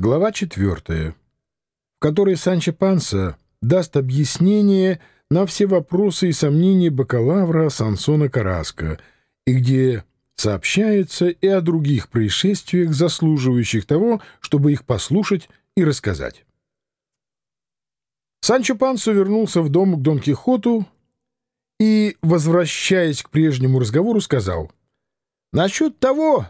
Глава четвертая, в которой Санчо Панса даст объяснение на все вопросы и сомнения бакалавра Сансона Караска, и где сообщается и о других происшествиях, заслуживающих того, чтобы их послушать и рассказать. Санчо Пансо вернулся в дом к Дон Кихоту и, возвращаясь к прежнему разговору, сказал «Насчет того,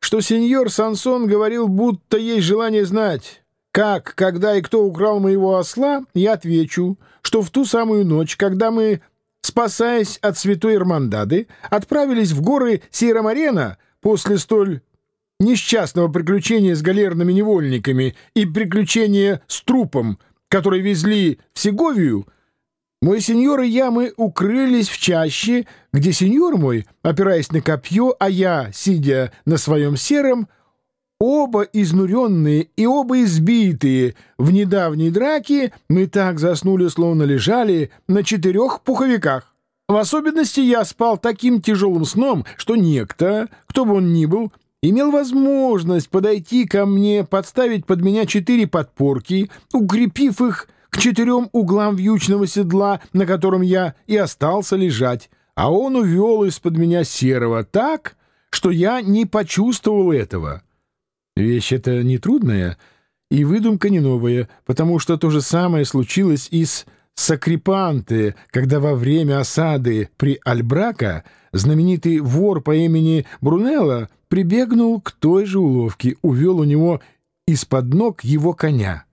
что сеньор Сансон говорил, будто есть желание знать, как, когда и кто украл моего осла, я отвечу, что в ту самую ночь, когда мы, спасаясь от святой Эрмандады, отправились в горы Сиерамарена после столь несчастного приключения с галерными невольниками и приключения с трупом, который везли в Сеговию, мой сеньор и я, мы укрылись в чаще, где сеньор мой, опираясь на копье, а я, сидя на своем сером, оба изнуренные и оба избитые в недавней драке, мы так заснули, словно лежали на четырех пуховиках. В особенности я спал таким тяжелым сном, что некто, кто бы он ни был, имел возможность подойти ко мне, подставить под меня четыре подпорки, укрепив их к четырем углам вьючного седла, на котором я и остался лежать, а он увел из-под меня серого так, что я не почувствовал этого. Вещь эта нетрудная и выдумка не новая, потому что то же самое случилось и с Сакрипанте, когда во время осады при Альбрака знаменитый вор по имени Брунелло прибегнул к той же уловке, увел у него из-под ног его коня.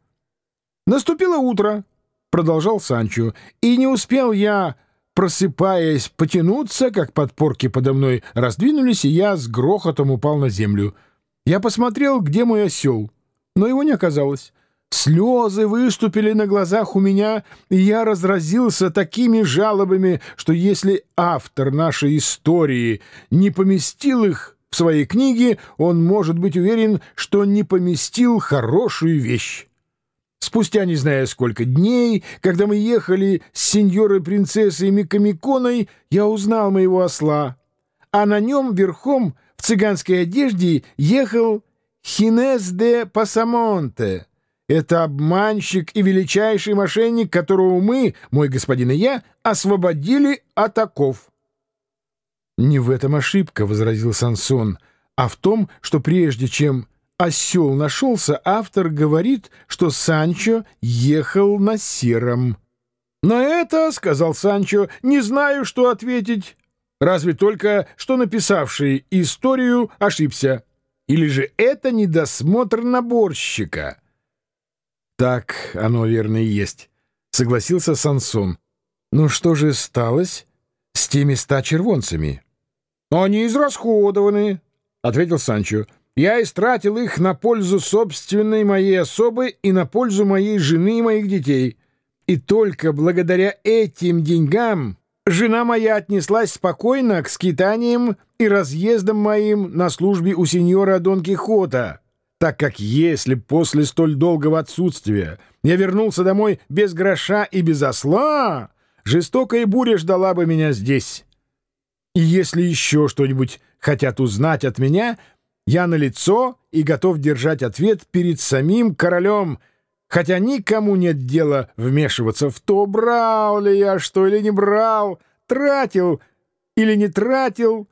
«Наступило утро», — продолжал Санчо, — «и не успел я, просыпаясь, потянуться, как подпорки подо мной раздвинулись, и я с грохотом упал на землю. Я посмотрел, где мой осел, но его не оказалось». Слезы выступили на глазах у меня, и я разразился такими жалобами, что если автор нашей истории не поместил их в своей книге, он может быть уверен, что не поместил хорошую вещь. Спустя не знаю сколько дней, когда мы ехали с сеньорой-принцессой Микамиконой, я узнал моего осла, а на нем верхом в цыганской одежде ехал Хинес де Пасамонте. Это обманщик и величайший мошенник, которого мы, мой господин и я, освободили от оков. — Не в этом ошибка, — возразил Сансон, — а в том, что прежде чем осел нашелся, автор говорит, что Санчо ехал на сером. «На это, — сказал Санчо, — не знаю, что ответить, разве только, что написавший историю ошибся. Или же это недосмотр наборщика?» «Так оно, верно, и есть», — согласился Сансон. «Ну что же сталось с теми ста червонцами?» «Они израсходованы», — ответил Санчо. Я истратил их на пользу собственной моей особы и на пользу моей жены и моих детей. И только благодаря этим деньгам жена моя отнеслась спокойно к скитаниям и разъездам моим на службе у сеньора Дон Кихота, так как если после столь долгого отсутствия я вернулся домой без гроша и без осла, жестокая буря ждала бы меня здесь. И если еще что-нибудь хотят узнать от меня — я на лицо и готов держать ответ перед самим королем, хотя никому нет дела вмешиваться в то, брал ли я что или не брал, тратил или не тратил,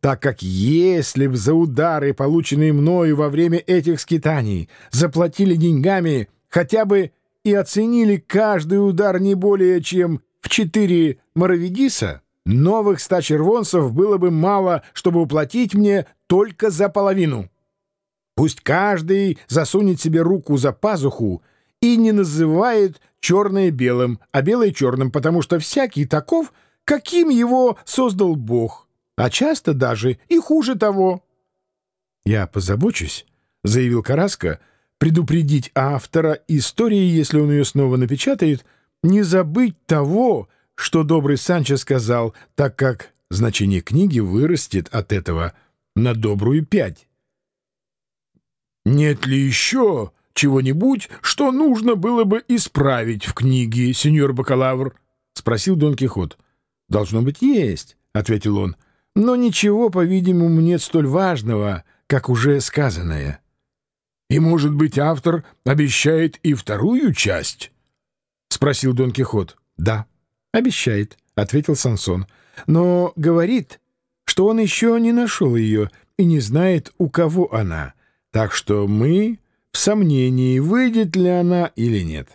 так как если б за удары, полученные мною во время этих скитаний, заплатили деньгами хотя бы и оценили каждый удар не более чем в четыре моровидиса, новых ста червонцев было бы мало, чтобы уплатить мне только за половину. Пусть каждый засунет себе руку за пазуху и не называет черное белым, а белое черным, потому что всякий таков, каким его создал Бог, а часто даже и хуже того. «Я позабочусь», — заявил Караска, — «предупредить автора истории, если он ее снова напечатает, не забыть того, что добрый Санчо сказал, так как значение книги вырастет от этого — на добрую пять. «Нет ли еще чего-нибудь, что нужно было бы исправить в книге, сеньор бакалавр?» — спросил Дон Кихот. «Должно быть, есть», — ответил он. «Но ничего, по-видимому, нет столь важного, как уже сказанное». И, может быть, автор обещает и вторую часть? — спросил Дон Кихот. — Да, обещает, — ответил Сансон. — Но говорит, что он еще не нашел ее и не знает, у кого она. Так что мы в сомнении, выйдет ли она или нет.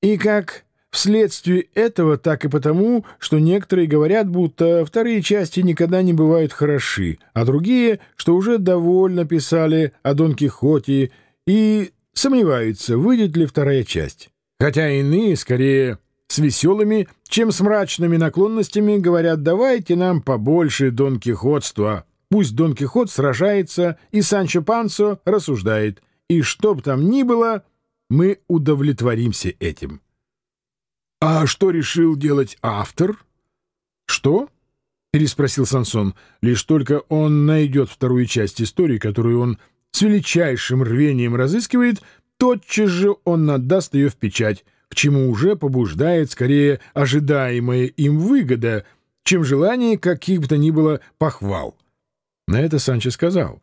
И как вследствие этого, так и потому, что некоторые говорят, будто вторые части никогда не бывают хороши, а другие, что уже довольно писали о Дон Кихоте и сомневаются, выйдет ли вторая часть. Хотя иные, скорее, с веселыми, чем с мрачными наклонностями, говорят, давайте нам побольше Дон Кихотства. Пусть Дон Кихот сражается, и Санчо Пансо рассуждает. И что бы там ни было, мы удовлетворимся этим. — А что решил делать автор? — Что? — переспросил Сансон. — Лишь только он найдет вторую часть истории, которую он с величайшим рвением разыскивает, тотчас же он отдаст ее в печать, к чему уже побуждает скорее ожидаемая им выгода, чем желание каких бы то ни было похвал. На это Санчо сказал.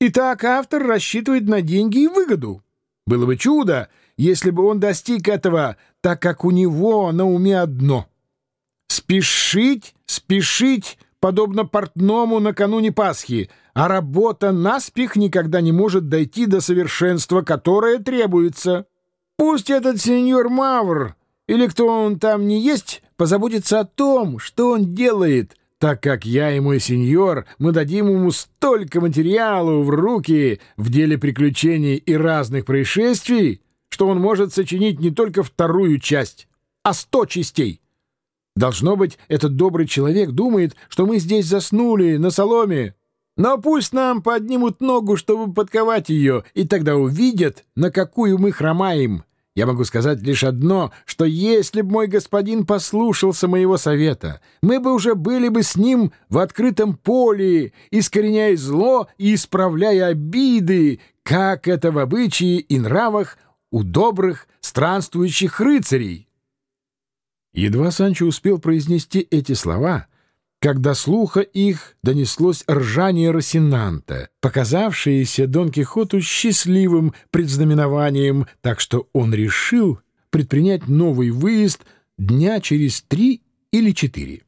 «Итак, автор рассчитывает на деньги и выгоду. Было бы чудо, если бы он достиг этого, так как у него на уме одно — спешить, спешить, подобно портному накануне Пасхи, а работа наспех никогда не может дойти до совершенства, которое требуется. Пусть этот сеньор Мавр, или кто он там не есть, позаботится о том, что он делает, так как я и мой сеньор, мы дадим ему столько материалу в руки в деле приключений и разных происшествий, что он может сочинить не только вторую часть, а сто частей. Должно быть, этот добрый человек думает, что мы здесь заснули на соломе. Но пусть нам поднимут ногу, чтобы подковать ее, и тогда увидят, на какую мы хромаем. Я могу сказать лишь одно, что если бы мой господин послушался моего совета, мы бы уже были бы с ним в открытом поле, искореняя зло и исправляя обиды, как это в обычае и нравах у добрых странствующих рыцарей. Едва Санчо успел произнести эти слова, когда слуха их донеслось ржание Росинанта, показавшееся Дон Кихоту счастливым предзнаменованием, так что он решил предпринять новый выезд дня через три или четыре.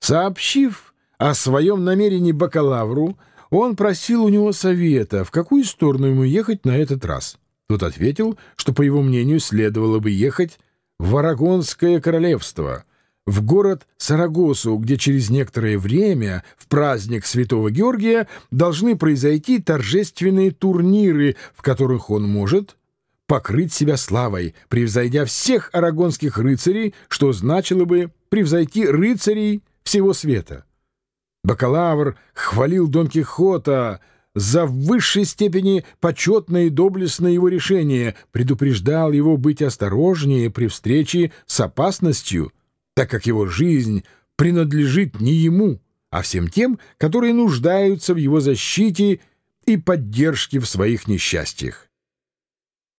Сообщив о своем намерении бакалавру, он просил у него совета, в какую сторону ему ехать на этот раз. Тот ответил, что, по его мнению, следовало бы ехать в Арагонское королевство, в город Сарагосу, где через некоторое время, в праздник Святого Георгия, должны произойти торжественные турниры, в которых он может покрыть себя славой, превзойдя всех арагонских рыцарей, что значило бы превзойти рыцарей всего света. Бакалавр хвалил Дон Кихота — за в высшей степени почетное и доблестное его решение, предупреждал его быть осторожнее при встрече с опасностью, так как его жизнь принадлежит не ему, а всем тем, которые нуждаются в его защите и поддержке в своих несчастьях.